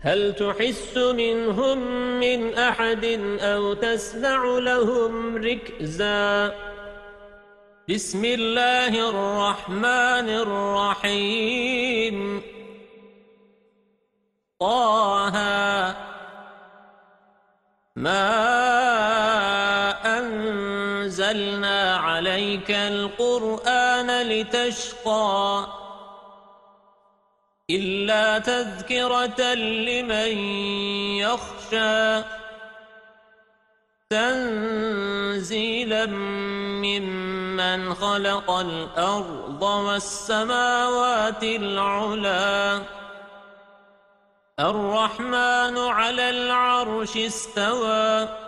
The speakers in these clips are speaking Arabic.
هل تحس منهم من أحد أو تسمع لهم ركزاً؟ بسم الله الرحمن الرحيم. طه ما أنزلنا عليك القرآن لتشقى؟ إلا تذكرة لمن يخشى. تنزيلا ممن خلق الأرض والسماوات العلا. الرحمن على العرش استوى.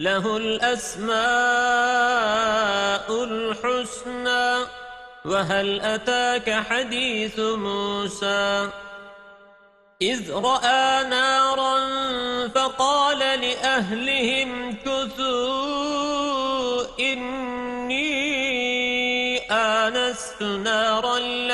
لَهُ الْأَسْمَاءُ الْحُسْنَى وَهَلْ أَتَاكَ حَدِيثُ مُوسَى؟ إذ رأى نارا فقال لأهلهم كثوا إني آنست نارا لعلي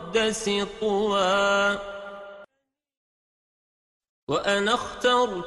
المقدس طوى. وأنا اخترت